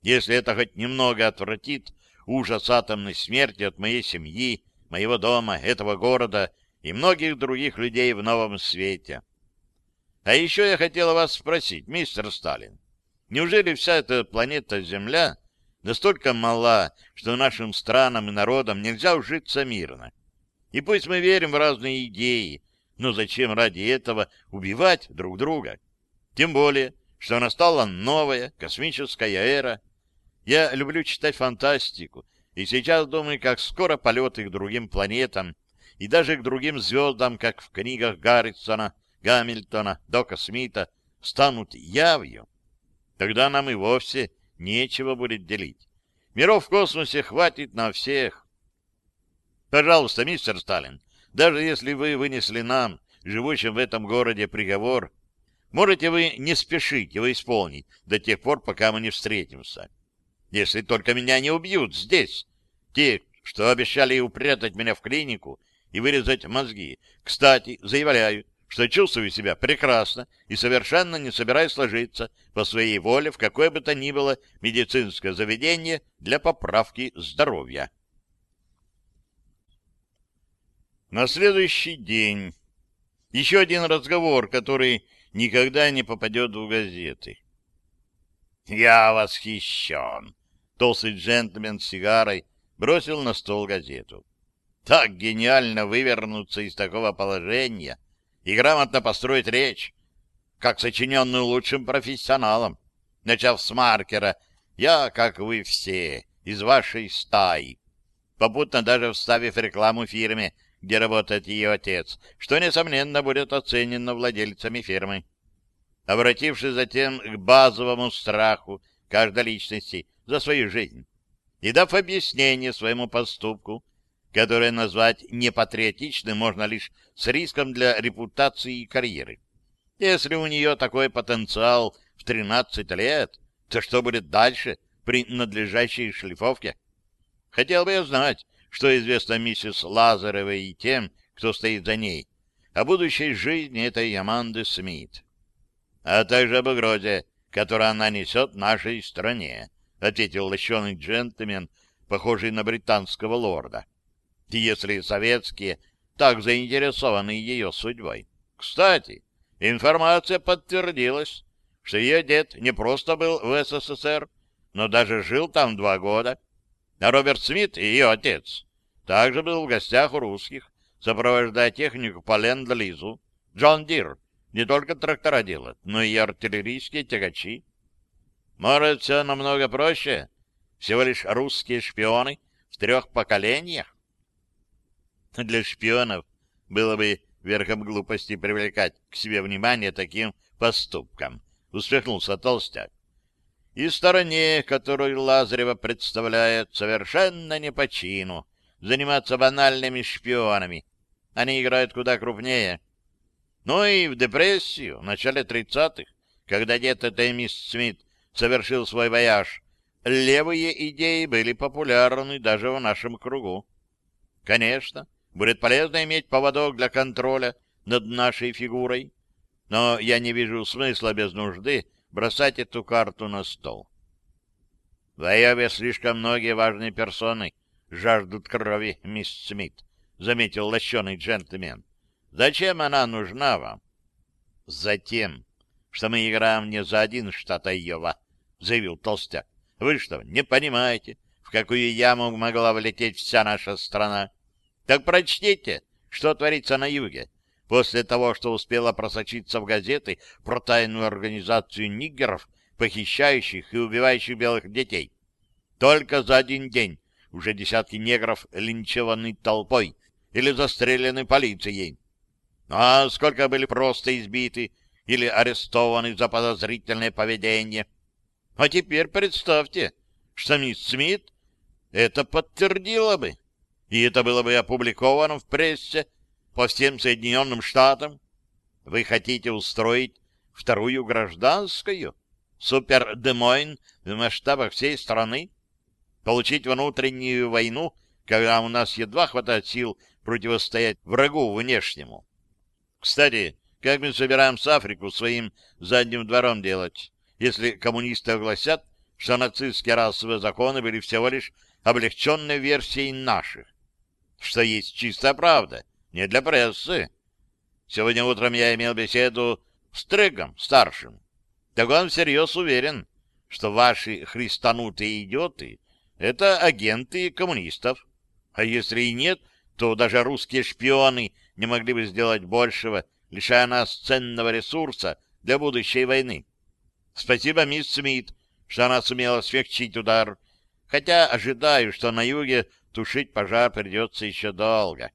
Если это хоть немного отвратит ужас атомной смерти от моей семьи, моего дома, этого города и многих других людей в новом свете. А еще я хотела вас спросить, мистер Сталин, неужели вся эта планета Земля настолько мала, что нашим странам и народам нельзя ужиться мирно. И пусть мы верим в разные идеи, но зачем ради этого убивать друг друга? Тем более, что настала новая космическая эра. Я люблю читать фантастику, и сейчас думаю, как скоро полеты к другим планетам и даже к другим звездам, как в книгах Гаррисона, Гамильтона, Дока Смита, станут явью. Тогда нам и вовсе нечего будет делить. Миров в космосе хватит на всех. Пожалуйста, мистер Сталин, даже если вы вынесли нам, живущим в этом городе, приговор, можете вы не спешить его исполнить до тех пор, пока мы не встретимся. Если только меня не убьют здесь, те, что обещали упрятать меня в клинику и вырезать мозги. Кстати, заявляю, что чувствую себя прекрасно и совершенно не собираюсь ложиться по своей воле в какое бы то ни было медицинское заведение для поправки здоровья. На следующий день еще один разговор, который никогда не попадет в газеты. «Я восхищен!» — толстый джентльмен с сигарой бросил на стол газету. «Так гениально вывернуться из такого положения!» и грамотно построить речь, как сочиненную лучшим профессионалом. Начав с маркера «Я, как вы все, из вашей стаи», попутно даже вставив рекламу фирме, где работает ее отец, что, несомненно, будет оценено владельцами фирмы. Обратившись затем к базовому страху каждой личности за свою жизнь и дав объяснение своему поступку, которое назвать непатриотичным можно лишь с риском для репутации и карьеры. Если у нее такой потенциал в 13 лет, то что будет дальше при надлежащей шлифовке? Хотел бы я знать, что известно миссис Лазаревой и тем, кто стоит за ней, о будущей жизни этой Аманды Смит, а также об угрозе, которую она несет нашей стране, — ответил лощеный джентльмен, похожий на британского лорда. Если советские так заинтересованы ее судьбой. Кстати, информация подтвердилась, что ее дед не просто был в СССР, но даже жил там два года. А Роберт Смит, ее отец, также был в гостях у русских, сопровождая технику по ленд-лизу. John Deere не только трактора делает, но и артиллерийские тягачи. Может, все намного проще? Всего лишь русские шпионы в трех поколениях? Для шпионов было бы верхом глупости привлекать к себе внимание таким поступкам, усмехнулся Толстяк. И стороне, которую Лазарева представляет, совершенно не по чину заниматься банальными шпионами. Они играют куда крупнее. Ну и в депрессию, в начале тридцатых, когда дед этой мисс Смит совершил свой вояж, левые идеи были популярны даже в нашем кругу. Конечно, будет полезно иметь поводок для контроля над нашей фигурой, но я не вижу смысла без нужды бросать эту карту на стол. В Айове слишком многие важные персоны жаждут крови, мисс Смит, — заметил лощеный джентльмен. — Зачем она нужна вам? — Затем, что мы играем не за один штат Айова, — заявил Толстяк. — Вы что, не понимаете, в какую яму могла влететь вся наша страна? Так прочтите, что творится на юге, после того, что успела просочиться в газеты про тайную организацию нигеров, похищающих и убивающих белых детей. Только за один день уже десятки негров линчеваны толпой или застрелены полицией. А сколько были просто избиты или арестованы за подозрительное поведение. А теперь представьте, что мисс Смит это подтвердила бы, и это было бы опубликовано в прессе по всем Соединенным Штатам. Вы хотите устроить вторую гражданскую? Супер-Демойн в масштабах всей страны? Получить внутреннюю войну, когда у нас едва хватает сил противостоять врагу внешнему? Кстати, как мы собираемся Африку своим задним двором делать, если коммунисты огласят, что нацистские расовые законы были всего лишь облегченной версией наших? Что есть чистая правда — не для прессы. Сегодня утром я имел беседу с Трегом, старшим. Так он всерьез уверен, что ваши христанутые идиоты — это агенты коммунистов. А если и нет, то даже русские шпионы не могли бы сделать большего, лишая нас ценного ресурса для будущей войны. Спасибо, мисс Смит, что она сумела смягчить удар, хотя ожидаю, что на юге тушить пожар придется еще долго.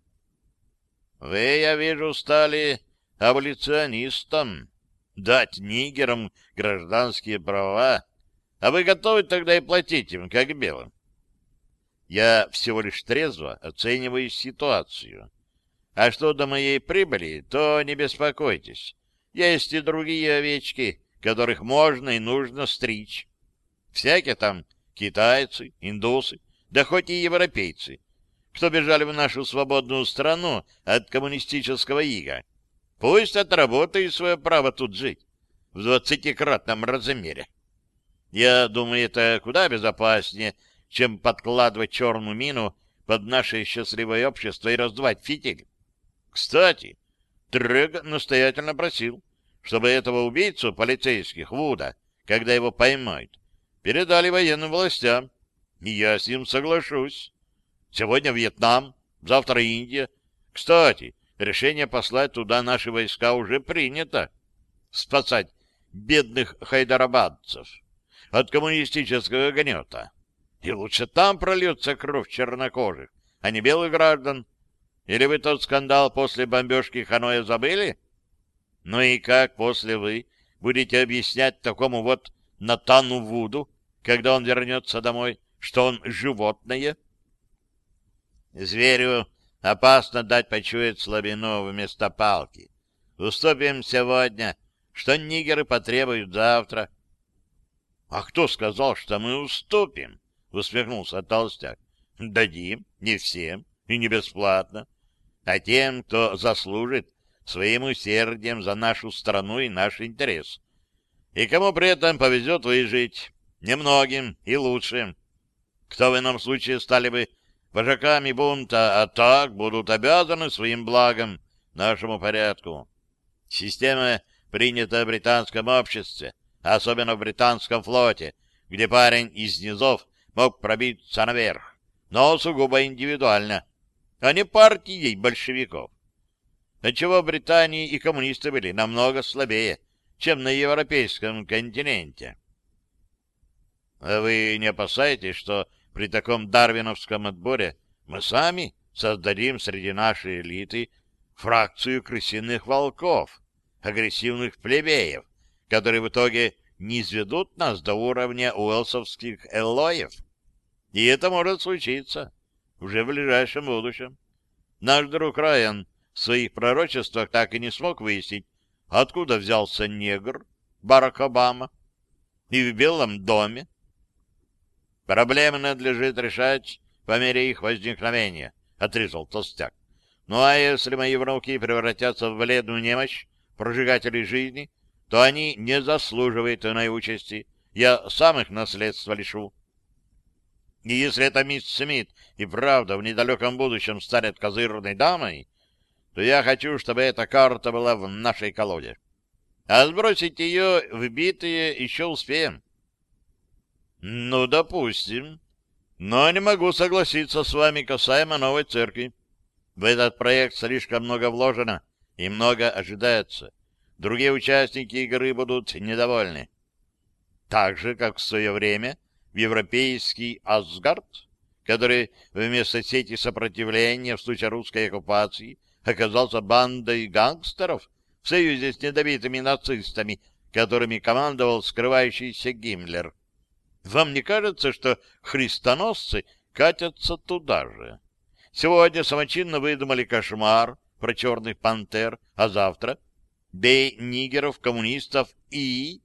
Вы, я вижу, стали аболиционистом. Дать нигерам гражданские права. А вы готовы тогда и платить им, как белым? Я всего лишь трезво оцениваю ситуацию. А что до моей прибыли, то не беспокойтесь. Есть и другие овечки, которых можно и нужно стричь. Всякие там китайцы, индусы, да хоть и европейцы кто бежали в нашу свободную страну от коммунистического ига. Пусть отработают свое право тут жить в двадцатикратном размере. Я думаю, это куда безопаснее, чем подкладывать черную мину под наше счастливое общество и раздувать фитиль. Кстати, Трег настоятельно просил, чтобы этого убийцу полицейских Вуда, когда его поймают, передали военным властям, и я с ним соглашусь. Сегодня Вьетнам, завтра Индия. Кстати, решение послать туда наши войска уже принято. Спасать бедных хайдарабадцев от коммунистического гнета. И лучше там прольется кровь чернокожих, а не белых граждан. Или вы тот скандал после бомбежки Ханоя забыли? Ну и как после вы будете объяснять такому вот Натану Вуду, когда он вернется домой, что он животное? Зверю опасно дать почуять слабину вместо палки. Уступим сегодня, что нигеры потребуют завтра. — А кто сказал, что мы уступим? — усмехнулся толстяк. — Дадим, не всем и не бесплатно, а тем, кто заслужит своим усердием за нашу страну и наш интерес. И кому при этом повезет выжить, немногим и лучше. Кто в ином случае стали бы вожаками бунта, а так будут обязаны своим благом нашему порядку. Система принята в британском обществе, особенно в британском флоте, где парень из низов мог пробиться наверх, но сугубо индивидуально, а не партией большевиков. Отчего в Британии и коммунисты были намного слабее, чем на европейском континенте. А вы не опасаетесь, что при таком дарвиновском отборе мы сами создадим среди нашей элиты фракцию крысиных волков, агрессивных плебеев, которые в итоге не изведут нас до уровня уэлсовских эллоев. И это может случиться уже в ближайшем будущем. Наш друг Райан в своих пророчествах так и не смог выяснить, откуда взялся негр Барак Обама и в Белом доме. Проблемы надлежит решать по мере их возникновения, — отрезал толстяк. Ну а если мои внуки превратятся в бледную немощь, прожигателей жизни, то они не заслуживают иной участи. Я сам их наследство лишу. И если эта мисс Смит и правда в недалеком будущем станет козырной дамой, то я хочу, чтобы эта карта была в нашей колоде. А сбросить ее в битые еще успеем. Ну, допустим. Но не могу согласиться с вами касаемо новой церкви. В этот проект слишком много вложено и много ожидается. Другие участники игры будут недовольны. Так же, как в свое время в европейский Асгард, который вместо сети сопротивления в случае русской оккупации оказался бандой гангстеров в союзе с недобитыми нацистами, которыми командовал скрывающийся Гиммлер. Вам не кажется, что христоносцы катятся туда же? Сегодня самочинно выдумали кошмар про черных пантер, а завтра бей нигеров, коммунистов и...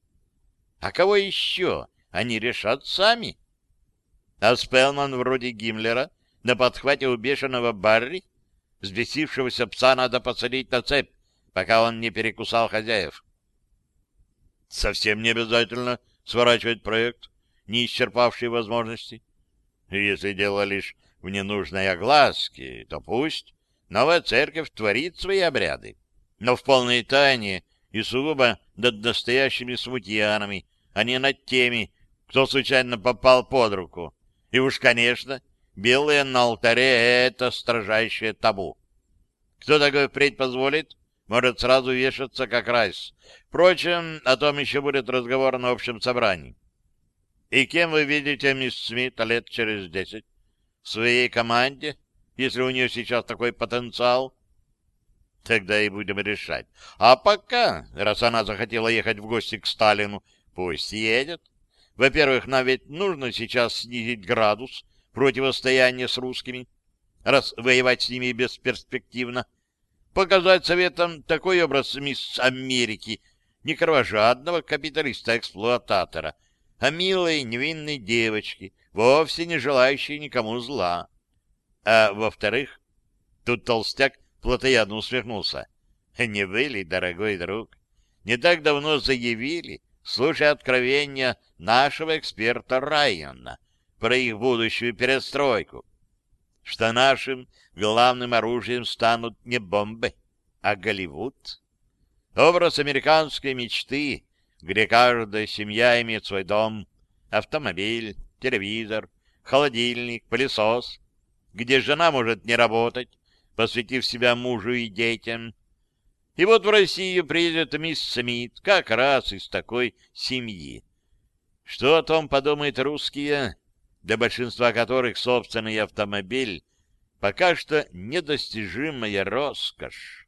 А кого еще они решат сами? А Спелман вроде Гиммлера на подхвате у бешеного Барри Взбесившегося пса надо посадить на цепь, пока он не перекусал хозяев. Совсем не обязательно сворачивать проект, не исчерпавший возможности. Если дело лишь в ненужной огласке, то пусть новая церковь творит свои обряды, но в полной тайне и сугубо над настоящими смутьянами, а не над теми, кто случайно попал под руку. И уж, конечно, белые на алтаре — это строжайшее табу. Кто такой впредь позволит, может сразу вешаться как райс. Впрочем, о том еще будет разговор на общем собрании. И кем вы видите мисс Смит лет через десять? В своей команде, если у нее сейчас такой потенциал? Тогда и будем решать. А пока, раз она захотела ехать в гости к Сталину, пусть едет. Во-первых, нам ведь нужно сейчас снизить градус противостояния с русскими, раз воевать с ними бесперспективно. Показать советам такой образ мисс Америки, не кровожадного капиталиста-эксплуататора, а милой невинной девочки, вовсе не желающей никому зла. А во-вторых, тут толстяк плотоядно усмехнулся. Не вы ли, дорогой друг, не так давно заявили, слушая откровения нашего эксперта Райана про их будущую перестройку, что нашим главным оружием станут не бомбы, а Голливуд. Образ американской мечты, где каждая семья имеет свой дом, автомобиль, телевизор, холодильник, пылесос, где жена может не работать, посвятив себя мужу и детям. И вот в Россию приедет мисс Смит, как раз из такой семьи. Что о том подумают русские, для большинства которых собственный автомобиль пока что недостижимая роскошь?